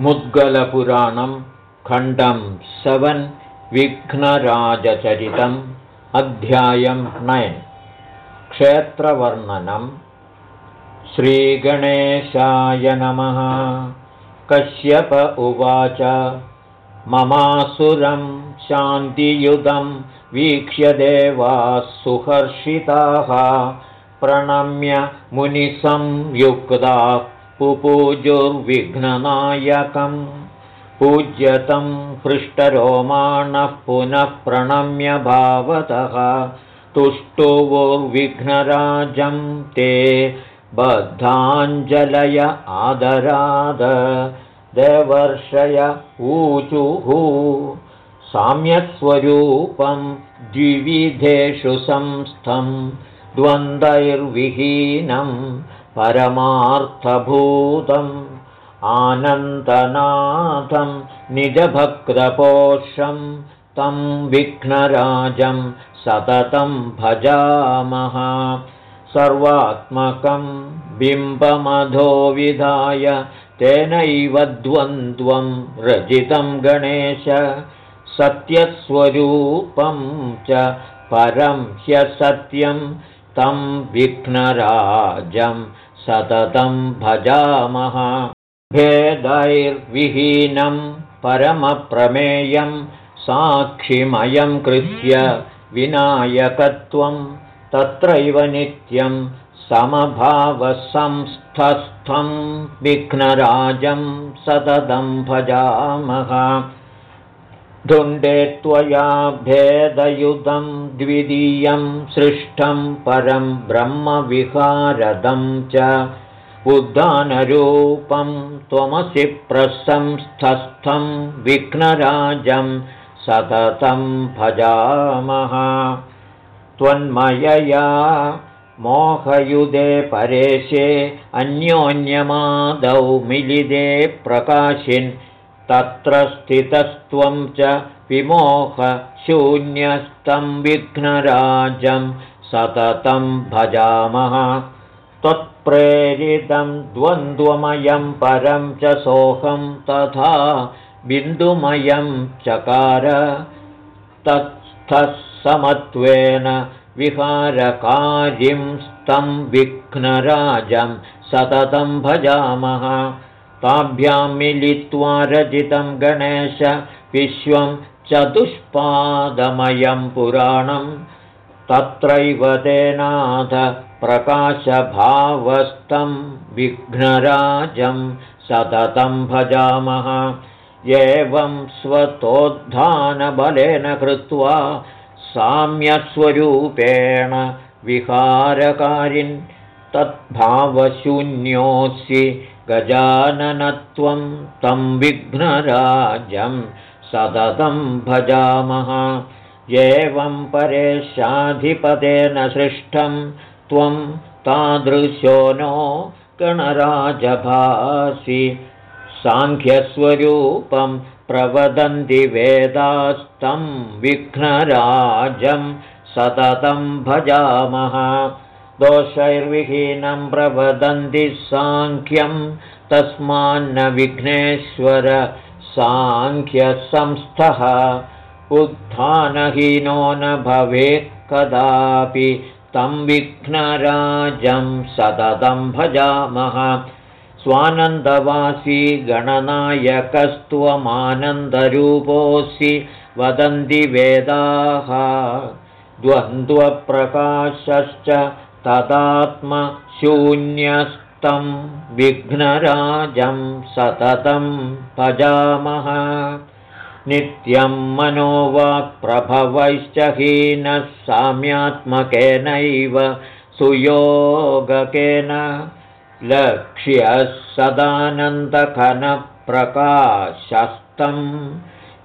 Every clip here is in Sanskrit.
मुद्गलपुराणं खण्डं सवन् विघ्नराजचरितम् अध्यायं नैन्। क्षेत्रवर्णनं। श्रीगणेशाय नमः। कश्यप उवाच। ममासुरं शान्तियुतं वीक्ष्य देवाः सुहर्षिताः। प्रणम्य मुनिसंयुक्ताः पुपूजुर्विघ्ननायकं पूज्यतं हृष्टरोमाणः पुनः प्रणम्य भावतः तुष्टुवोर्विघ्नराजं ते बद्धाञ्जलय आदराद देवर्षय ऊचुः साम्यस्वरूपं द्विविधेषु संस्थं द्वन्द्वैर्विहीनं परमार्थभूतम् आनन्दनाथं निजभक्तपोषं तं विघ्नराजं सततं भजामः। सर्वात्मकं बिम्बमधोविधाय तेनैव द्वन्द्वं रजितं गणेश सत्यस्वरूपं च परं ह्यसत्यं तं विघ्नराजं सततं भजामः। भेदैर्विहीनं परमप्रमेयं साक्षिमयं कृत्य विनायकत्वं तत्रैव नित्यं समभावसंस्थस्थं विघ्नराजं सततं भजामः धुण्डे त्वया भेदयुधं द्वितीयं सृष्टं परं ब्रह्मविहारदं च उद्दानरूपं त्वमसि प्रशंस्थस्थं विघ्नराजं सततं भजामः। त्वन्मयया मोहयुधे परेशे अन्योन्यमादौ मिलिदे प्रकाशिन् तत्र स्थितस्त्वं च विमोहशून्यस्तं विघ्नराजं सततं भजामः। त्वत्प्रेरितं द्वन्द्वमयं परं च सोऽहं तथा बिन्दुमयं चकार। तत्स्थः समत्वेन विहारकार्यं स्तं विघ्नराजं सततं भजामः ताभ्यां मिलित्वा रचितं गणेश विश्वं चतुष्पादमयं पुराणं। तत्रैव तेनाथ प्रकाशभावस्तं विघ्नराजं सततं भजामः। एवं स्वतोद्धानबलेन कृत्वा साम्यस्वरूपेण विहारकारिन् तद्भावशून्योऽसि गजाननत्वं तं विघ्नराजं सततं भजामः। एवं परेशाधिपतेन सृष्टं त्वं तादृशो नो गणराजभासि। साङ्ख्यस्वरूपं प्रवदन्ति वेदास्तं विघ्नराजं सततं भजामः दोषैर्विहीनं प्रवदन्ति साङ्ख्यं तस्मान्न विघ्नेश्वर साङ्ख्यसंस्थः उद्धानहीनो न भवेत् कदापि तं विघ्नराजं सततं भजामः। स्वानन्दवासी गणनायकस्त्वमानन्दरूपोऽसि वदन्ति वेदाः। द्वन्द्वप्रकाशश्च तदात्मशून्यस्तं विघ्नराजं सततं भजामः। नित्यं मनोवाक्प्रभवैश्च हीनः साम्यात्मकेनैव सुयोगकेन। लक्ष्यः सदानन्दखनप्रकाशस्तं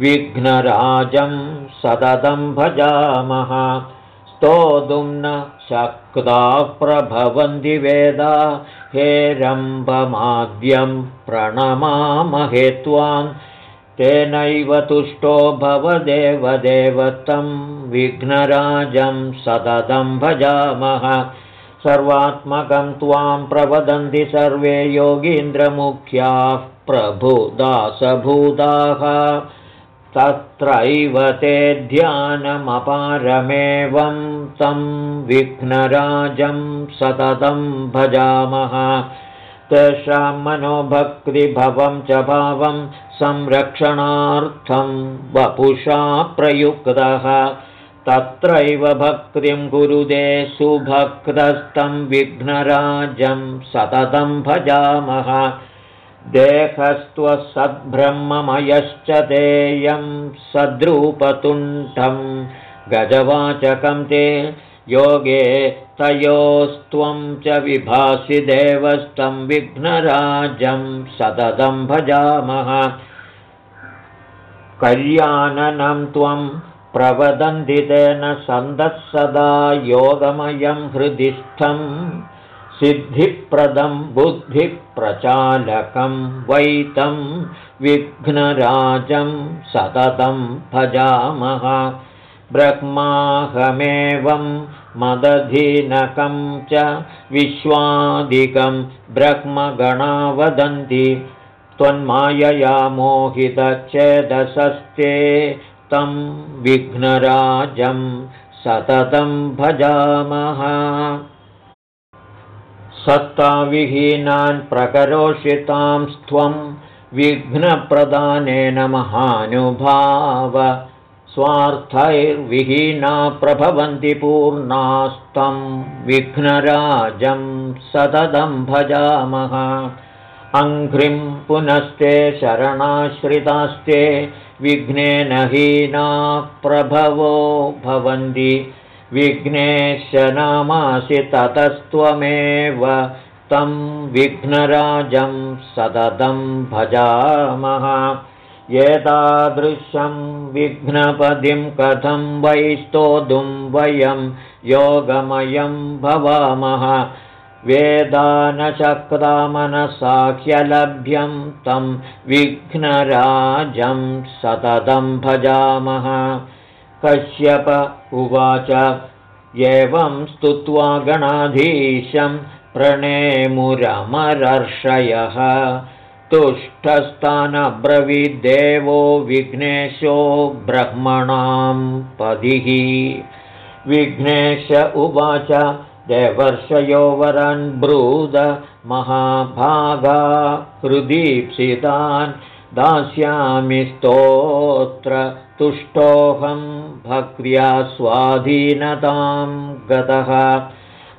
विघ्नराजं सततं भजामः स्तोतुं न शक्ताः प्रभवन्ति वेदा। हेरम्बमाद्यं प्रणमामहे त्वां। तेनैव तुष्टो भवदेवदेव तं विघ्नराजं सततं भजामः। सर्वात्मकं त्वां प्रवदन्ति सर्वे योगीन्द्रमुख्याः प्रभुदासभूताः तत्रैव ते ध्यानमपारमेवं तं विघ्नराजं सततं भजामः। तेषां मनोभक्तिभवं च भावं संरक्षणार्थं वपुषा प्रयुक्तः। तत्रैव भक्तिं गुरुदे सुभक्तस्तं विघ्नराजं सततं भजामः देहस्त्वसद्ब्रह्ममयश्च देयं सद्रूपतुण्ठं। गजवाचकं ते योगे तयोस्त्वं च विभासि देवस्तं विघ्नराजं सततं भजामः। कल्याणनं त्वं प्रवदन्ति तेन सन्दः सदा योगमयं हृदिस्थम् सिद्धिप्रदं बुद्धिप्रचालकं वैतं विघ्नराजं सततं भजामः। ब्रह्माहमेवं मदधीनकं च विश्वादिकं ब्रह्मगणा वदन्ति त्वन्मायया मोहितचेदसस्ते तं विघ्नराजं सततं भजामः सत्ताविहीनान् प्रकरोषितांस्त्वं विघ्नप्रदानेन महानुभाव स्वार्थैर्विहीना प्रभवन्ति पूर्णास्तं विघ्नराजं सततं भजामः। अङ्घ्रिं पुनस्ते शरणाश्रितास्ते विघ्नेन हीना प्रभवो भवन्ति विघ्नेशनामासि ततस्त्वमेव तं विघ्नराजं सततं भजामः। एतादृशं विघ्नपदिं कथं वै स्तोतुं वयं योगमयं भवामः। वेदानचक्रामनसाख्यलभ्यं तं विघ्नराजं सततं भजामः कश्यप उवाच एवं स्तुत्वा गणाधीशं प्रणेमुरमरर्षयः। तुष्टस्थानब्रवीद्देवो विघ्नेशो ब्रह्मणां पदिः। विघ्नेश उवाच देवर्षयो वरन् ब्रूद महाभागा हृदीप्सितान् दास्यामि स्तोत्र तुष्टोऽहं भक्त्या स्वाधीनतां गतः।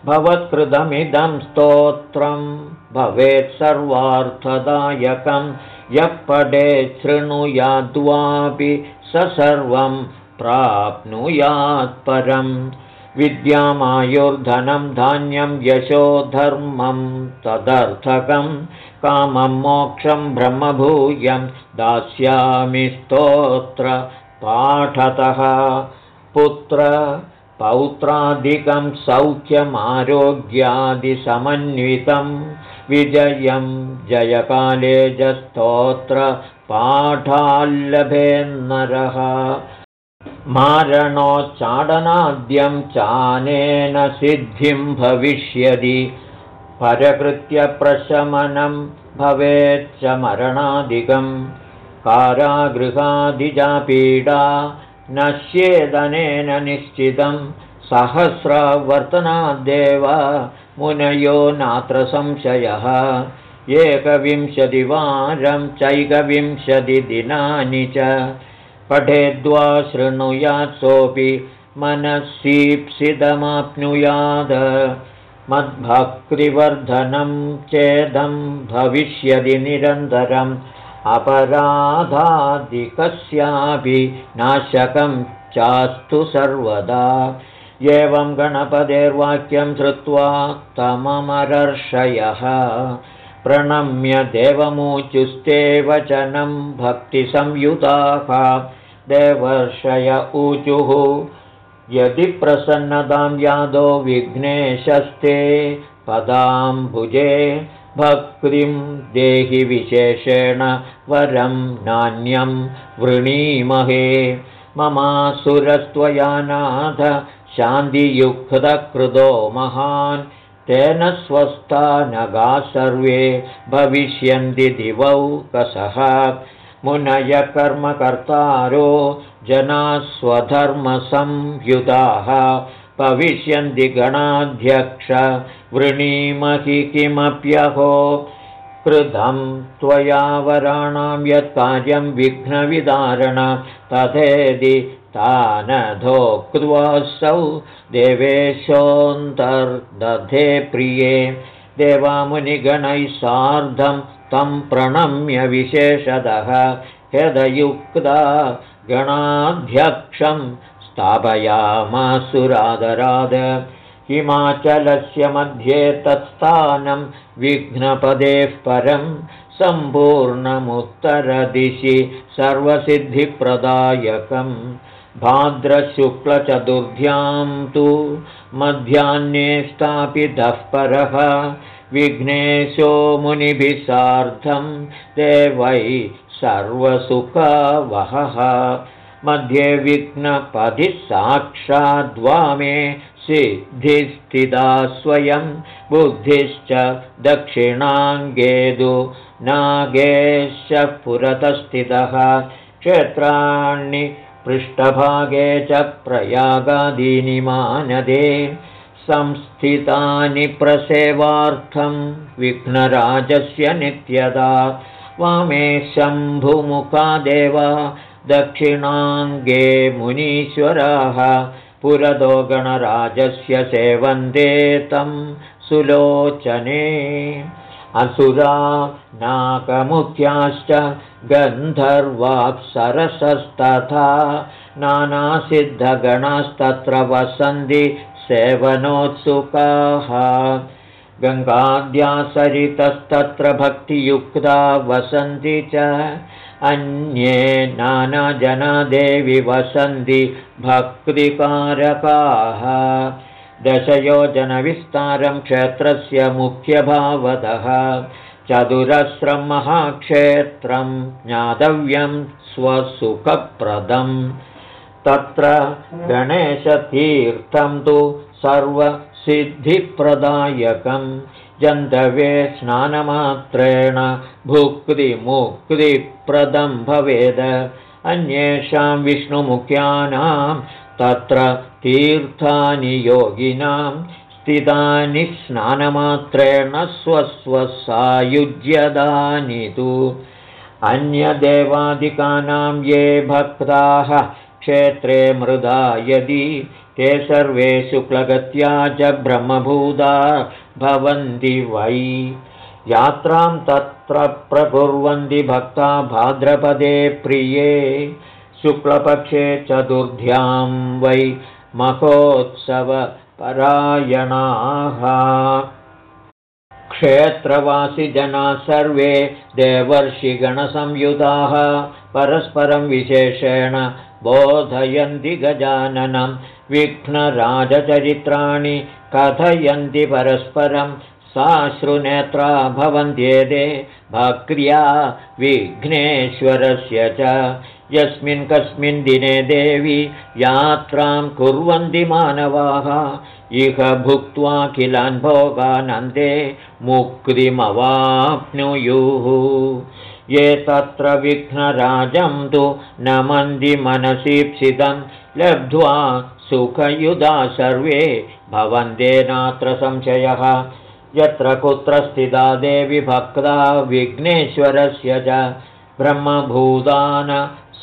भवत्कृतमिदं स्तोत्रं भवेत् सर्वार्थदायकं। यः पठेत् शृणुयाद्वापि स सर्वं प्राप्नुयात् परं। विद्यामायुर्धनं धान्यं यशो धर्मं तदर्थकं। कामं मोक्षं ब्रह्मभूयं दास्यामि स्तोत्र पाठतः। पुत्र पौत्रादिकं सौख्यमारोग्यादिसमन्वितं। विजयं जयकाले जस्तोत्र पाठाल्लभेन्नरः मारणोच्चाडनाद्यं चानेन सिद्धिं भविष्यति। परकृत्यप्रशमनं भवेच्च मरणादिकम् कारागृहादिजा पीडा नश्येदनेन निश्चितं सहस्रवर्तनाद्देव मुनयो नात्र संशयः एकविंशतिवारं चैकविंशतिदिनानि च पठेद्वा शृणुयात् सोऽपि मनःसीप्सितमाप्नुयात् मद्भक्तिवर्धनं चेदं भविष्यति निरन्तरम् अपराधादिकस्यापि नाशकं चास्तु सर्वदा। एवं गणपतेर्वाक्यं श्रुत्वा तममरर्षयः। प्रणम्य देवमूचुस्ते वचनं भक्तिसंयुताः। देवर्षय ऊचुः यदि प्रसन्नतां यादो विघ्नेशस्ते पदाम्भुजे भक्तिं देहि विशेषेण वरं नान्यं वृणीमहे। ममासुरस्त्वया नाथ शान्तियुक्तकृतो महान्। तेन स्वस्था नगा सर्वे भविष्यन्ति दिवौकसः मुनयकर्मकर्तारो जनाः स्वधर्मसंयुताः भविष्यन्ति गणाध्यक्ष वृणीमहि किमप्यहो? कृतं त्वया वराणां यत्कार्यं विघ्नविदारण तथेदि तानधोक्त्वासौ देवेशोऽन्तर्दधे प्रिये। देवामुनिगणैः सार्धं तं प्रणम्य विशेषतः यदयुक्ता गणाध्यक्षं स्थापयामासुरादराद। हिमाचलस्य मध्ये तत्स्थानं विघ्नपदेः परं सम्पूर्णमुत्तरदिशि सर्वसिद्धिप्रदायकम् भाद्रशुक्लचतुर्ध्यां तु मध्याह्ने स्थापितः परः। विघ्नेशो मुनिभिः सार्धं। देवै सर्वसुखवहः मध्ये विघ्नपथिः साक्षाद्वामे सिद्धिस्थिता स्वयं बुद्धिश्च दक्षिणाङ्गेदु नागेश पुरतस्थितः क्षेत्राणि पृष्ठभागे च प्रयागादीनि मानदे संस्थितानि प्रसेवार्थं विघ्नराजस्य नित्यदा वामे शम्भुमुखादेव दक्षिणाङ्गे मुनीश्वराः पुरदो गणराजस्य सेवन्ते तं सुलोचने। असुरा नाकमुख्याश्च गन्धर्वाप्सरसस्तथा नानासिद्धगणास्तत्र वसन्ति सेवनोत्सुकाः। गङ्गाद्यासरितस्तत्र भक्तियुक्ता वसन्ति च अन्ये नानाजनादेवि वसन्ति भक्तिकारकाः। दशयोजनविस्तारं क्षेत्रस्य मुख्यभावतः। चतुरस्रं महाक्षेत्रं ज्ञातव्यं स्वसुखप्रदम् तत्र गणेशतीर्थं तु सर्वसिद्धिप्रदायकं जन्तवे स्नानमात्रेण भुक्तिमुक्तिप्रदं भवेद। अन्येषां विष्णुमुख्यानां तत्र तीर्थानि योगिनां स्थितानि स्नानमात्रेण स्वस्वसायुज्यदानि तु। अन्यदेवादिकानां ये भक्ताः क्षेत्रे मृदा यदि ते सर्वे शुक्लगत्या च ब्रह्मभूता भवन्ति वै। यात्रां तत्र प्रकुर्वन्ति भक्ता भाद्रपदे प्रिये। शुक्लपक्षे चतुर्ध्यां वै महोत्सवपरायणाः क्षेत्रवासिजनाः सर्वे देवर्षिगणसंयुताः परस्परं विशेषेण बोधयन्ति गजाननं विघ्नराजचरित्राणि कथयन्ति परस्परं साश्रुनेत्रा भवन्त्येते भक्र्या विघ्नेश्वरस्य च यस्मिन् कस्मिन् दिने देवी यात्रां कुर्वन्ति मानवाः। इह भुक्त्वाखिलान् भोगानन्दे मुक्तिमवाप्नुयुः। ये तत्र विघ्नराजं तु न मन्दि मनसीप्सितं लब्ध्वा सुखयुधा सर्वे भवन्तेनात्र संशयः। यत्र कुत्र स्थिता देवी भक्ता विघ्नेश्वरस्य च ब्रह्मभूतान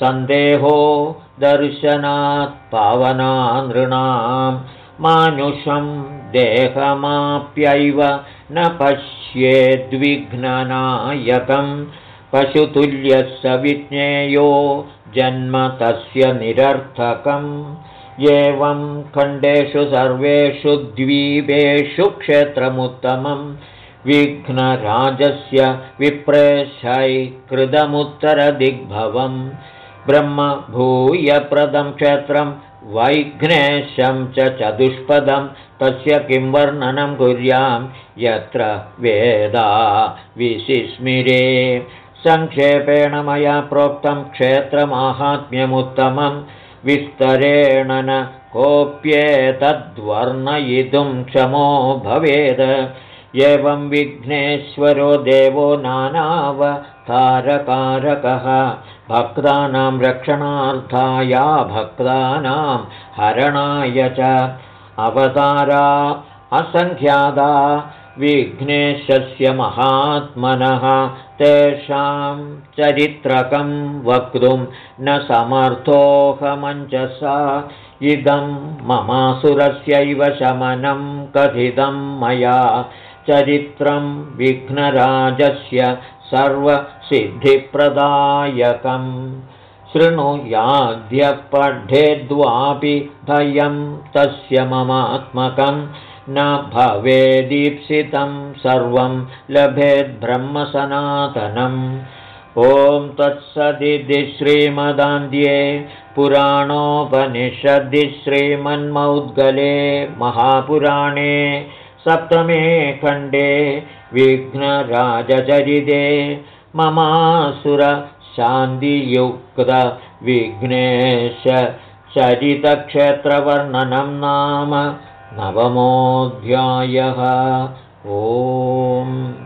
सन्देहो दर्शनात् पावना नृणां मानुषं देहमाप्यैव न पश्येद्विघ्ननायकं पशुतुल्यस्य विज्ञेयो जन्म तस्य निरर्थकम्। एवं खण्डेषु सर्वेषु द्वीपेषु क्षेत्रमुत्तमम्। विघ्नराजस्य विप्रेशैकृतमुत्तरदिग्भवम् ब्रह्मभूयप्रदं क्षेत्रं वैघ्नेशं च चतुष्पदं तस्य किं वर्णनं कुर्यां? यत्र वेदा विशिस्मिरे सङ्क्षेपेण मया प्रोक्तं क्षेत्रमाहात्म्यमुत्तमं विस्तरेण न कोऽप्येतद्वर्णयितुं क्षमो भवेद एवं विघ्नेश्वरो देवो नानावतारकारकः। भक्तानां रक्षणार्थाया भक्तानां हरणाय च अवतारा असङ्ख्यादा विघ्नेशस्य महात्मनः। तेषां चरित्रकं वक्तुं न समर्थोऽहमञ्चसा इदं ममासुरस्यैव शमनं कथितं मया चरित्रं विघ्नराजस्य सर्वसिद्धिप्रदायकम्। शृणुयाद्यः पठेद्वापि भयं तस्य ममात्मकं। न भवेदीप्सितं सर्वं लभेद्ब्रह्मसनातनम् ॐ तत्सदिति श्रीमदान्ध्ये पुराणोपनिषदि श्रीमन्मौद्गले महापुराणे सप्तमे खण्डे विघ्नराजचरिते ममासुरशान्तियुक्तविघ्नेशचरितक्षेत्रवर्णनं नाम नवमोऽध्यायः। ओम्